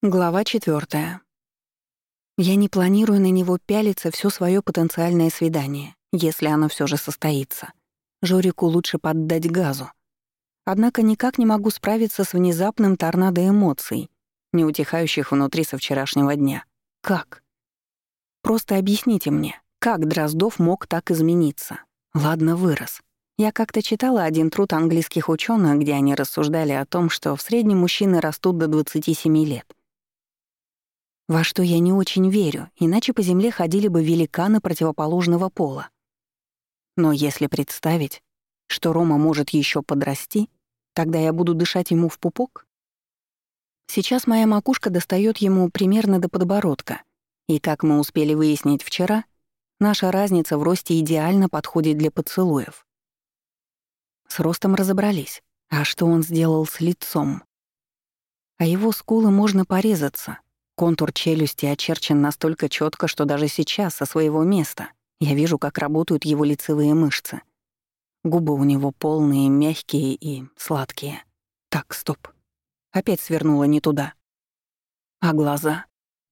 Глава четвертая. Я не планирую на него пялиться все свое потенциальное свидание, если оно все же состоится. Жорику лучше поддать газу. Однако никак не могу справиться с внезапным торнадо эмоций, не утихающих внутри со вчерашнего дня. Как? Просто объясните мне, как Дроздов мог так измениться? Ладно, вырос. Я как-то читала один труд английских ученых, где они рассуждали о том, что в среднем мужчины растут до 27 лет во что я не очень верю, иначе по земле ходили бы великаны противоположного пола. Но если представить, что Рома может еще подрасти, тогда я буду дышать ему в пупок? Сейчас моя макушка достает ему примерно до подбородка, и, как мы успели выяснить вчера, наша разница в росте идеально подходит для поцелуев. С ростом разобрались. А что он сделал с лицом? А его скулы можно порезаться, Контур челюсти очерчен настолько четко, что даже сейчас, со своего места, я вижу, как работают его лицевые мышцы. Губы у него полные, мягкие и сладкие. Так, стоп. Опять свернула не туда. А глаза?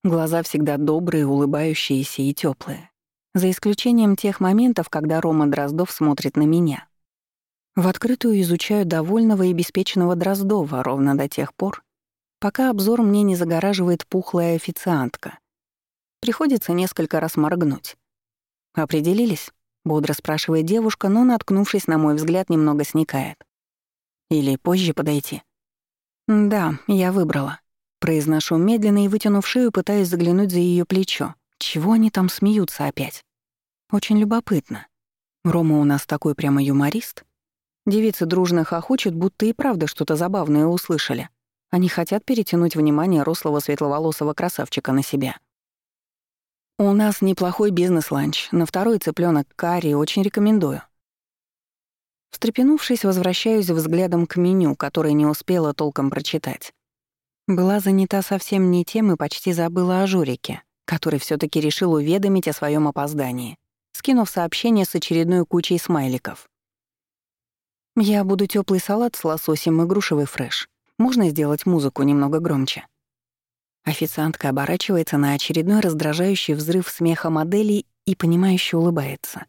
Глаза всегда добрые, улыбающиеся и теплые. За исключением тех моментов, когда Рома Дроздов смотрит на меня. В открытую изучаю довольного и беспечного Дроздова ровно до тех пор, пока обзор мне не загораживает пухлая официантка. Приходится несколько раз моргнуть. «Определились?» — бодро спрашивает девушка, но, наткнувшись на мой взгляд, немного сникает. «Или позже подойти?» «Да, я выбрала». Произношу медленно и, вытянув шею, пытаясь заглянуть за ее плечо. Чего они там смеются опять? Очень любопытно. Рома у нас такой прямо юморист. Девицы дружно хохочут, будто и правда что-то забавное услышали. Они хотят перетянуть внимание рослого светловолосого красавчика на себя. У нас неплохой бизнес-ланч. На второй цыпленок карри очень рекомендую. Встрепенувшись, возвращаюсь взглядом к меню, которое не успела толком прочитать. Была занята совсем не тем и почти забыла о Журике, который все таки решил уведомить о своем опоздании, скинув сообщение с очередной кучей смайликов. «Я буду теплый салат с лососем и грушевый фреш. Можно сделать музыку немного громче?» Официантка оборачивается на очередной раздражающий взрыв смеха модели и понимающе улыбается.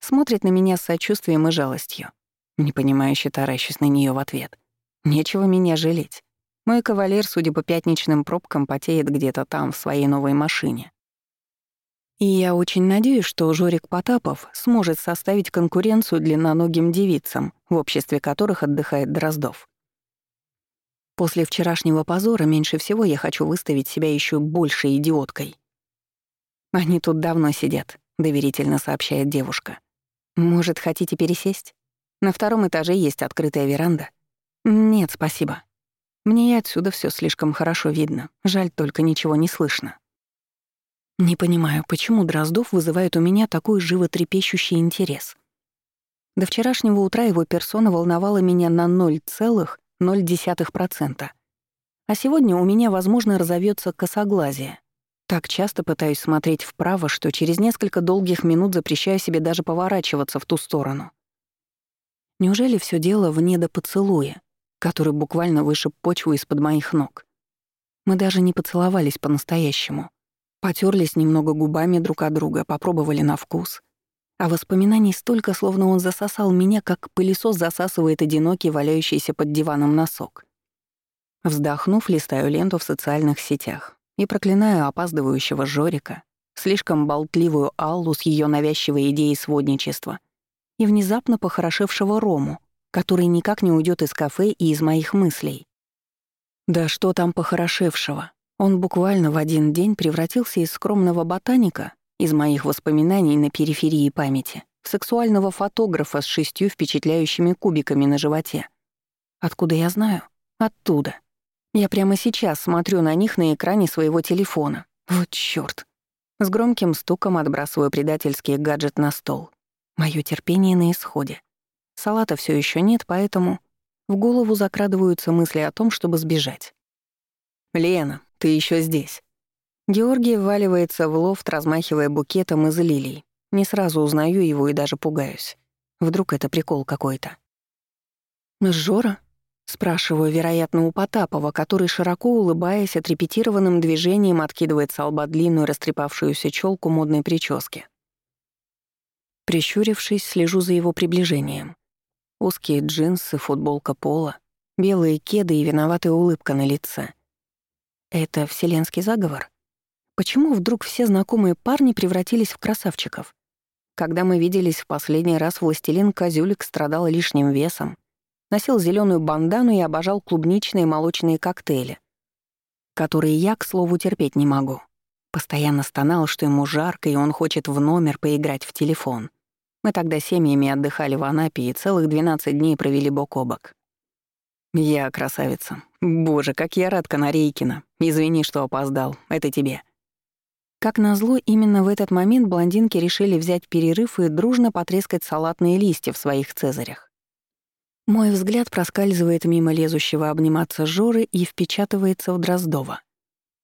Смотрит на меня с сочувствием и жалостью. Непонимающе таращусь на нее в ответ. Нечего меня жалеть. Мой кавалер, судя по пятничным пробкам, потеет где-то там, в своей новой машине. И я очень надеюсь, что Жорик Потапов сможет составить конкуренцию длинноногим девицам, в обществе которых отдыхает Дроздов. После вчерашнего позора меньше всего я хочу выставить себя еще большей идиоткой. «Они тут давно сидят», — доверительно сообщает девушка. «Может, хотите пересесть? На втором этаже есть открытая веранда». «Нет, спасибо. Мне и отсюда все слишком хорошо видно. Жаль, только ничего не слышно». Не понимаю, почему Дроздов вызывает у меня такой животрепещущий интерес. До вчерашнего утра его персона волновала меня на ноль целых 0,1%. А сегодня у меня, возможно, разовьется косоглазие. Так часто пытаюсь смотреть вправо, что через несколько долгих минут запрещаю себе даже поворачиваться в ту сторону. Неужели все дело в недопоцелуе, который буквально вышиб почву из-под моих ног? Мы даже не поцеловались по-настоящему. Потерлись немного губами друг от друга, попробовали на вкус — а воспоминаний столько, словно он засосал меня, как пылесос засасывает одинокий, валяющийся под диваном носок. Вздохнув, листаю ленту в социальных сетях и проклинаю опаздывающего Жорика, слишком болтливую Аллу с ее навязчивой идеей сводничества и внезапно похорошевшего Рому, который никак не уйдет из кафе и из моих мыслей. Да что там похорошевшего? Он буквально в один день превратился из скромного ботаника из моих воспоминаний на периферии памяти в сексуального фотографа с шестью впечатляющими кубиками на животе. Откуда я знаю? Оттуда. Я прямо сейчас смотрю на них на экране своего телефона. Вот чёрт. С громким стуком отбрасываю предательский гаджет на стол. Моё терпение на исходе. Салата всё ещё нет, поэтому в голову закрадываются мысли о том, чтобы сбежать. «Лена, ты ещё здесь?» Георгий вваливается в лофт, размахивая букетом из лилий. Не сразу узнаю его и даже пугаюсь. Вдруг это прикол какой-то. «Жора?» Спрашиваю, вероятно, у Потапова, который, широко улыбаясь, отрепетированным движением откидывает с лба длинную растрепавшуюся челку модной прически. Прищурившись, слежу за его приближением. Узкие джинсы, футболка пола, белые кеды и виноватая улыбка на лице. Это вселенский заговор? Почему вдруг все знакомые парни превратились в красавчиков? Когда мы виделись в последний раз, властелин Козюлик страдал лишним весом, носил зеленую бандану и обожал клубничные молочные коктейли, которые я, к слову, терпеть не могу. Постоянно стонал, что ему жарко, и он хочет в номер поиграть в телефон. Мы тогда семьями отдыхали в Анапе и целых 12 дней провели бок о бок. «Я красавица. Боже, как я рад, Канарейкина. Извини, что опоздал. Это тебе». Как назло, именно в этот момент блондинки решили взять перерыв и дружно потрескать салатные листья в своих цезарях. Мой взгляд проскальзывает мимо лезущего обниматься Жоры и впечатывается в Дроздова,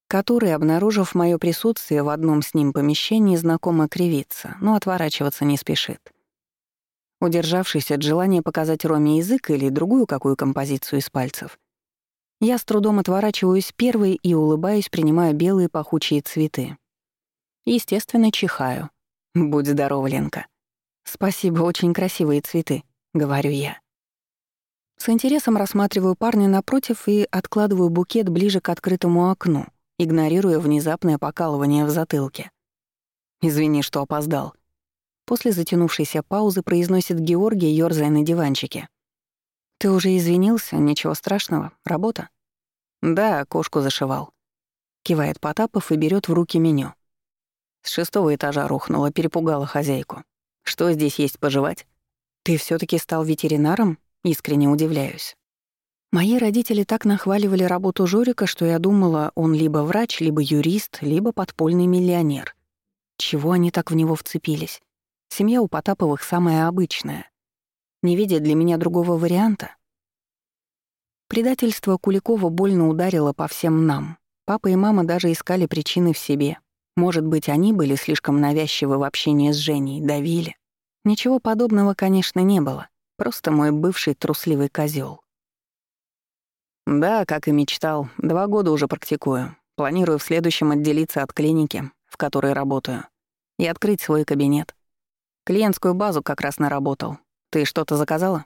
который, обнаружив моё присутствие в одном с ним помещении, знакомо кривится, но отворачиваться не спешит. Удержавшись от желания показать Роме язык или другую какую композицию из пальцев, я с трудом отворачиваюсь первой и улыбаюсь, принимая белые пахучие цветы. Естественно, чихаю. «Будь здорова, Ленка». «Спасибо, очень красивые цветы», — говорю я. С интересом рассматриваю парня напротив и откладываю букет ближе к открытому окну, игнорируя внезапное покалывание в затылке. «Извини, что опоздал». После затянувшейся паузы произносит Георгий, ёрзая на диванчике. «Ты уже извинился? Ничего страшного. Работа?» «Да, кошку зашивал». Кивает Потапов и берет в руки меню. С шестого этажа рухнула, перепугала хозяйку. «Что здесь есть пожевать?» «Ты все таки стал ветеринаром?» Искренне удивляюсь. Мои родители так нахваливали работу Жорика, что я думала, он либо врач, либо юрист, либо подпольный миллионер. Чего они так в него вцепились? Семья у Потаповых самая обычная. Не видя для меня другого варианта. Предательство Куликова больно ударило по всем нам. Папа и мама даже искали причины в себе. Может быть, они были слишком навязчивы в общении с Женей, давили. Ничего подобного, конечно, не было. Просто мой бывший трусливый козел. Да, как и мечтал. Два года уже практикую. Планирую в следующем отделиться от клиники, в которой работаю, и открыть свой кабинет. Клиентскую базу как раз наработал. Ты что-то заказала?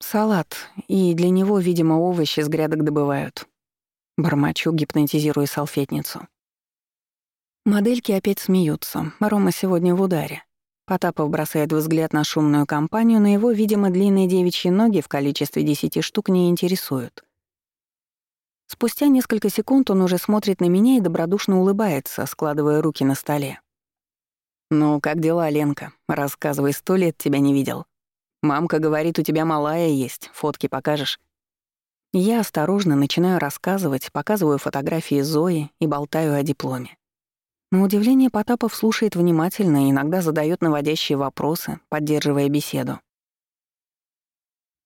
Салат. И для него, видимо, овощи с грядок добывают. Бормочу, гипнотизируя салфетницу. Модельки опять смеются. Рома сегодня в ударе. Потапов бросает взгляд на шумную компанию, но его, видимо, длинные девичьи ноги в количестве десяти штук не интересуют. Спустя несколько секунд он уже смотрит на меня и добродушно улыбается, складывая руки на столе. «Ну, как дела, Ленка? Рассказывай, сто лет тебя не видел. Мамка говорит, у тебя малая есть, фотки покажешь?» Я осторожно начинаю рассказывать, показываю фотографии Зои и болтаю о дипломе. На удивление Потапов слушает внимательно и иногда задает наводящие вопросы, поддерживая беседу.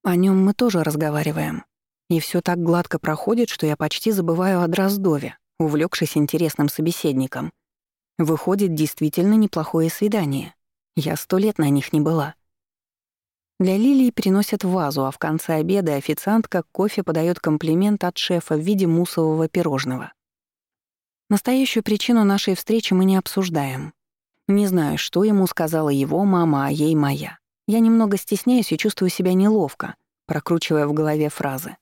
О нем мы тоже разговариваем. И все так гладко проходит, что я почти забываю о Дроздове, увлекшись интересным собеседником. Выходит, действительно неплохое свидание. Я сто лет на них не была. Для Лилии приносят вазу, а в конце обеда официантка кофе подает комплимент от шефа в виде мусового пирожного. Настоящую причину нашей встречи мы не обсуждаем. Не знаю, что ему сказала его мама, а ей моя. Я немного стесняюсь и чувствую себя неловко, прокручивая в голове фразы.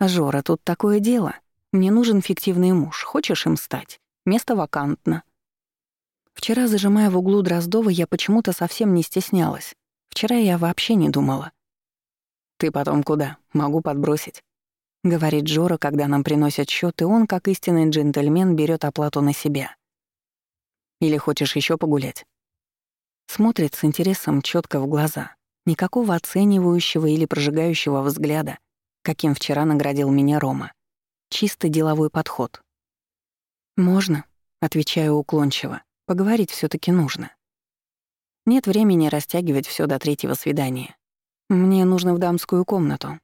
«Жора, тут такое дело. Мне нужен фиктивный муж. Хочешь им стать? Место вакантно». Вчера, зажимая в углу Дроздова, я почему-то совсем не стеснялась. Вчера я вообще не думала. «Ты потом куда? Могу подбросить». — говорит Джора, когда нам приносят счет, и он, как истинный джентльмен, берет оплату на себя. «Или хочешь еще погулять?» Смотрит с интересом четко в глаза. Никакого оценивающего или прожигающего взгляда, каким вчера наградил меня Рома. Чисто деловой подход. «Можно», — отвечаю уклончиво. «Поговорить все таки нужно. Нет времени растягивать все до третьего свидания. Мне нужно в дамскую комнату,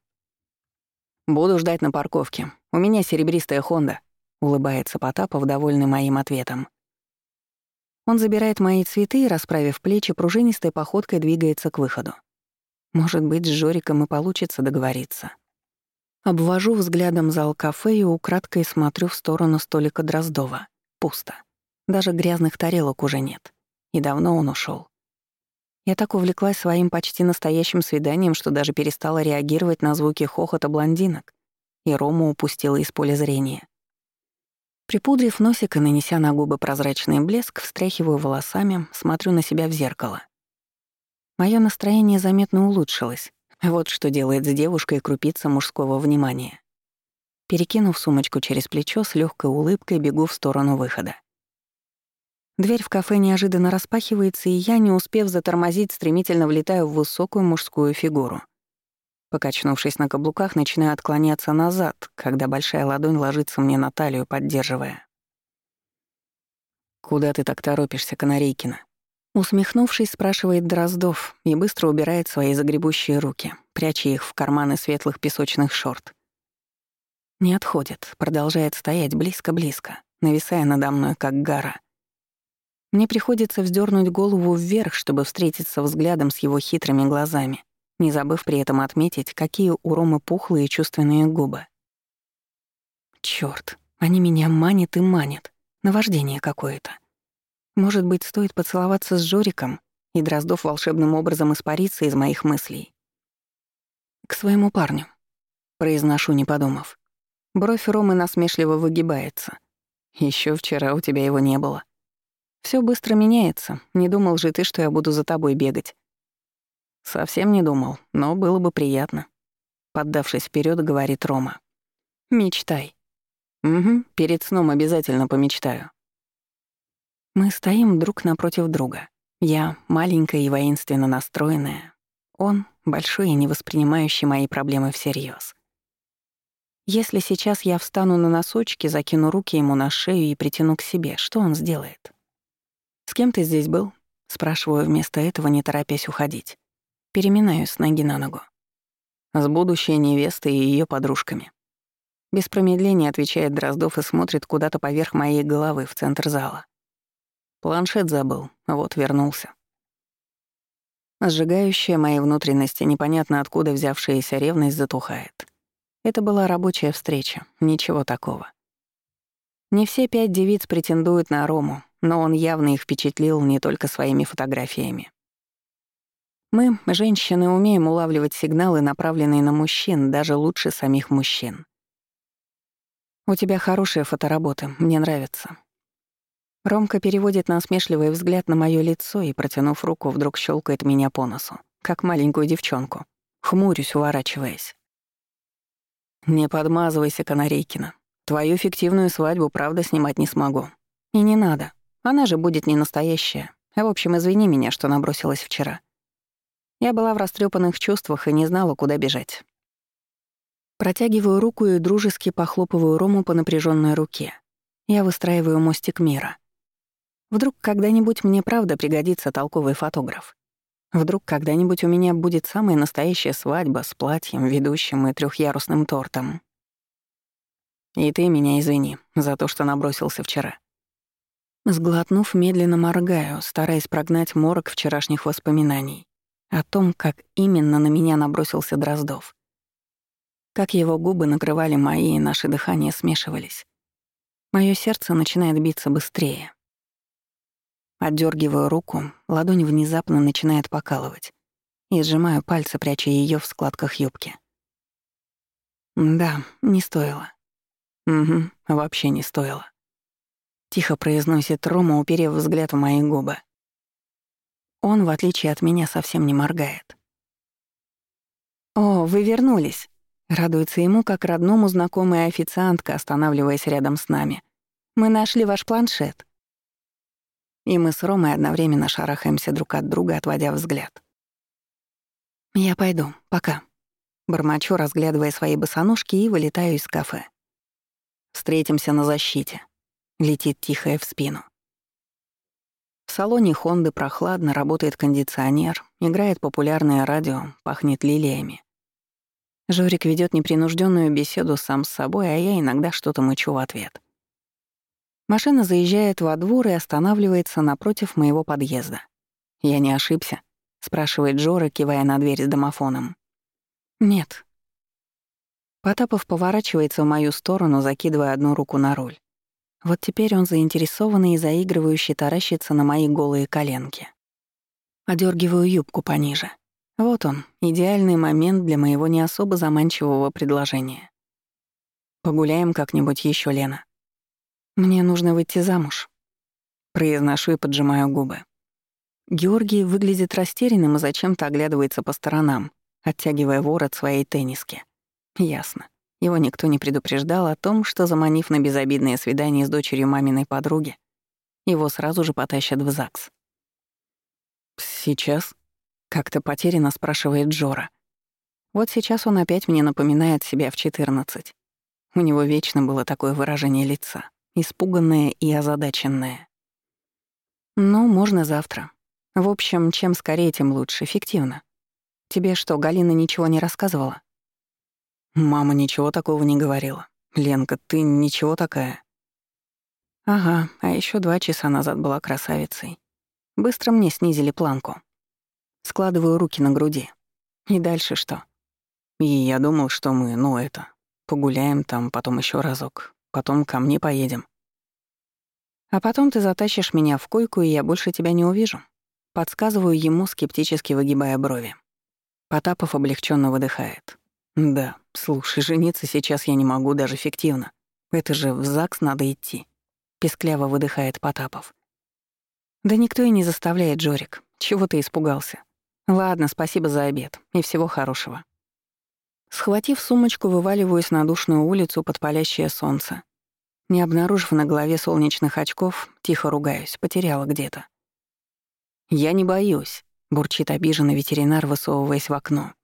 «Буду ждать на парковке. У меня серебристая Хонда», — улыбается Потапов, довольный моим ответом. Он забирает мои цветы и, расправив плечи, пружинистой походкой двигается к выходу. Может быть, с Жориком и получится договориться. Обвожу взглядом зал кафе и украдкой смотрю в сторону столика Дроздова. Пусто. Даже грязных тарелок уже нет. И давно он ушел. Я так увлеклась своим почти настоящим свиданием, что даже перестала реагировать на звуки хохота блондинок, и Рому упустила из поля зрения. Припудрив носик и нанеся на губы прозрачный блеск, встряхиваю волосами, смотрю на себя в зеркало. Моё настроение заметно улучшилось. Вот что делает с девушкой крупица мужского внимания. Перекинув сумочку через плечо, с легкой улыбкой бегу в сторону выхода. Дверь в кафе неожиданно распахивается, и я, не успев затормозить, стремительно влетаю в высокую мужскую фигуру. Покачнувшись на каблуках, начинаю отклоняться назад, когда большая ладонь ложится мне на талию, поддерживая. «Куда ты так торопишься, Канарейкина?» Усмехнувшись, спрашивает Дроздов и быстро убирает свои загребущие руки, пряча их в карманы светлых песочных шорт. Не отходит, продолжает стоять близко-близко, нависая надо мной, как гора. Мне приходится вздернуть голову вверх, чтобы встретиться взглядом с его хитрыми глазами, не забыв при этом отметить, какие у Ромы пухлые чувственные губы. Чёрт, они меня манят и манят. Наваждение какое-то. Может быть, стоит поцеловаться с Жориком, и Дроздов волшебным образом испарится из моих мыслей. К своему парню. Произношу, не подумав. Бровь Ромы насмешливо выгибается. Еще вчера у тебя его не было. Все быстро меняется. Не думал же ты, что я буду за тобой бегать. Совсем не думал, но было бы приятно. Поддавшись вперед, говорит Рома. Мечтай. Угу, перед сном обязательно помечтаю. Мы стоим друг напротив друга. Я маленькая и воинственно настроенная. Он большой и не воспринимающий мои проблемы всерьез. Если сейчас я встану на носочки, закину руки ему на шею и притяну к себе, что он сделает? «С кем ты здесь был?» — спрашиваю вместо этого, не торопясь уходить. Переминаюсь с ноги на ногу. С будущей невестой и ее подружками. Без промедления отвечает Дроздов и смотрит куда-то поверх моей головы в центр зала. Планшет забыл, вот вернулся. Сжигающая мои внутренности, непонятно откуда взявшаяся ревность затухает. Это была рабочая встреча, ничего такого. Не все пять девиц претендуют на Рому, но он явно их впечатлил не только своими фотографиями. Мы, женщины, умеем улавливать сигналы, направленные на мужчин, даже лучше самих мужчин. «У тебя хорошая фоторабота, мне нравится». Ромка переводит насмешливый взгляд на моё лицо и, протянув руку, вдруг щелкает меня по носу, как маленькую девчонку. Хмурюсь, уворачиваясь. «Не подмазывайся, Канарейкина. Твою фиктивную свадьбу, правда, снимать не смогу. И не надо. Она же будет не настоящая. В общем, извини меня, что набросилась вчера. Я была в растрепанных чувствах и не знала, куда бежать. Протягиваю руку и дружески похлопываю Рому по напряженной руке. Я выстраиваю мостик мира. Вдруг когда-нибудь мне правда пригодится толковый фотограф. Вдруг когда-нибудь у меня будет самая настоящая свадьба с платьем, ведущим и трехъярусным тортом. И ты меня извини за то, что набросился вчера. Сглотнув, медленно моргаю, стараясь прогнать морок вчерашних воспоминаний о том, как именно на меня набросился Дроздов. Как его губы накрывали мои, и наши дыхания смешивались. Моё сердце начинает биться быстрее. Отдёргиваю руку, ладонь внезапно начинает покалывать. И сжимаю пальцы, пряча её в складках юбки. Да, не стоило. Угу, вообще не стоило. Тихо произносит Рома, уперев взгляд в мои губы. Он, в отличие от меня, совсем не моргает. «О, вы вернулись!» Радуется ему, как родному знакомая официантка, останавливаясь рядом с нами. «Мы нашли ваш планшет». И мы с Ромой одновременно шарахаемся друг от друга, отводя взгляд. «Я пойду. Пока». Бормочу, разглядывая свои босоножки, и вылетаю из кафе. «Встретимся на защите», Летит тихая в спину. В салоне Хонды прохладно, работает кондиционер, играет популярное радио, пахнет лилиями. Жорик ведет непринужденную беседу сам с собой, а я иногда что-то мычу в ответ. Машина заезжает во двор и останавливается напротив моего подъезда. Я не ошибся. спрашивает Джора, кивая на дверь с домофоном. «Нет». Потапов поворачивается в мою сторону, закидывая одну руку на руль. Вот теперь он заинтересованный и заигрывающий таращится на мои голые коленки. Одергиваю юбку пониже. Вот он, идеальный момент для моего не особо заманчивого предложения. Погуляем как-нибудь еще, Лена. Мне нужно выйти замуж. Произношу и поджимаю губы. Георгий выглядит растерянным и зачем-то оглядывается по сторонам, оттягивая ворот своей тенниски. Ясно. Его никто не предупреждал о том, что, заманив на безобидное свидание с дочерью маминой подруги, его сразу же потащат в ЗАГС. «Сейчас?» — как-то потерянно спрашивает Джора. Вот сейчас он опять мне напоминает себя в 14. У него вечно было такое выражение лица, испуганное и озадаченное. «Ну, можно завтра. В общем, чем скорее, тем лучше, эффективно. Тебе что, Галина ничего не рассказывала?» Мама ничего такого не говорила. Ленка, ты ничего такая. Ага, а еще два часа назад была красавицей. Быстро мне снизили планку. Складываю руки на груди. И дальше что? И я думал, что мы, ну это, погуляем там, потом еще разок, потом ко мне поедем. А потом ты затащишь меня в койку, и я больше тебя не увижу. Подсказываю ему, скептически выгибая брови. Потапов облегченно выдыхает. Да, слушай, жениться сейчас я не могу даже фиктивно. Это же в ЗАГС надо идти. Пескляво выдыхает Потапов. Да никто и не заставляет, Джорик. Чего ты испугался? Ладно, спасибо за обед. И всего хорошего. Схватив сумочку, вываливаюсь на душную улицу под палящее солнце. Не обнаружив на голове солнечных очков, тихо ругаюсь, потеряла где-то. «Я не боюсь», — бурчит обиженный ветеринар, высовываясь в окно.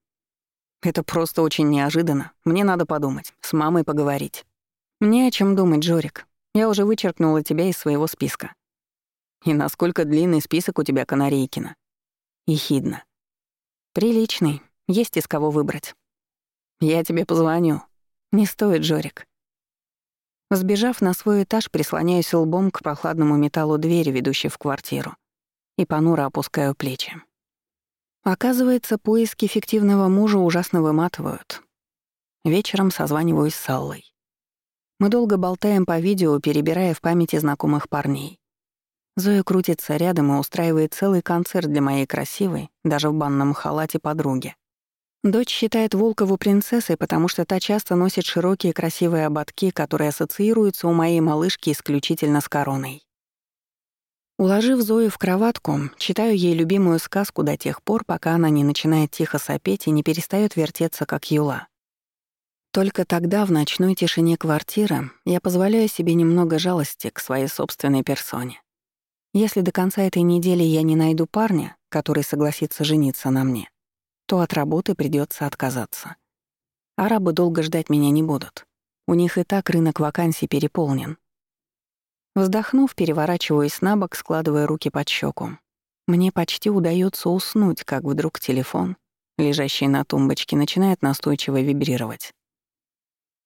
Это просто очень неожиданно. Мне надо подумать, с мамой поговорить. Мне о чем думать, Джорик. Я уже вычеркнула тебя из своего списка. И насколько длинный список у тебя, Канарейкина? Ехидно. Приличный. Есть из кого выбрать. Я тебе позвоню. Не стоит, Джорик. Сбежав на свой этаж, прислоняюсь лбом к прохладному металлу двери, ведущей в квартиру, и понуро опускаю плечи. Оказывается, поиски фиктивного мужа ужасно выматывают. Вечером созваниваюсь с Аллой. Мы долго болтаем по видео, перебирая в памяти знакомых парней. Зоя крутится рядом и устраивает целый концерт для моей красивой, даже в банном халате подруги. Дочь считает Волкову принцессой, потому что та часто носит широкие красивые ободки, которые ассоциируются у моей малышки исключительно с короной. Уложив Зою в кроватку, читаю ей любимую сказку до тех пор, пока она не начинает тихо сопеть и не перестает вертеться, как юла. Только тогда, в ночной тишине квартиры, я позволяю себе немного жалости к своей собственной персоне. Если до конца этой недели я не найду парня, который согласится жениться на мне, то от работы придется отказаться. Арабы долго ждать меня не будут. У них и так рынок вакансий переполнен, Вздохнув, переворачиваюсь на бок, складывая руки под щеку. Мне почти удается уснуть, как вдруг телефон, лежащий на тумбочке, начинает настойчиво вибрировать.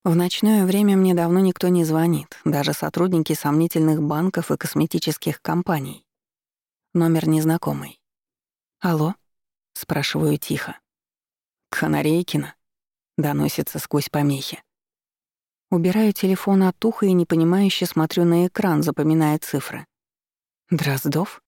В ночное время мне давно никто не звонит, даже сотрудники сомнительных банков и косметических компаний. Номер незнакомый. «Алло?» — спрашиваю тихо. «Канарейкина?» — доносится сквозь помехи. Убираю телефон от уха и непонимающе смотрю на экран, запоминая цифры. Дроздов?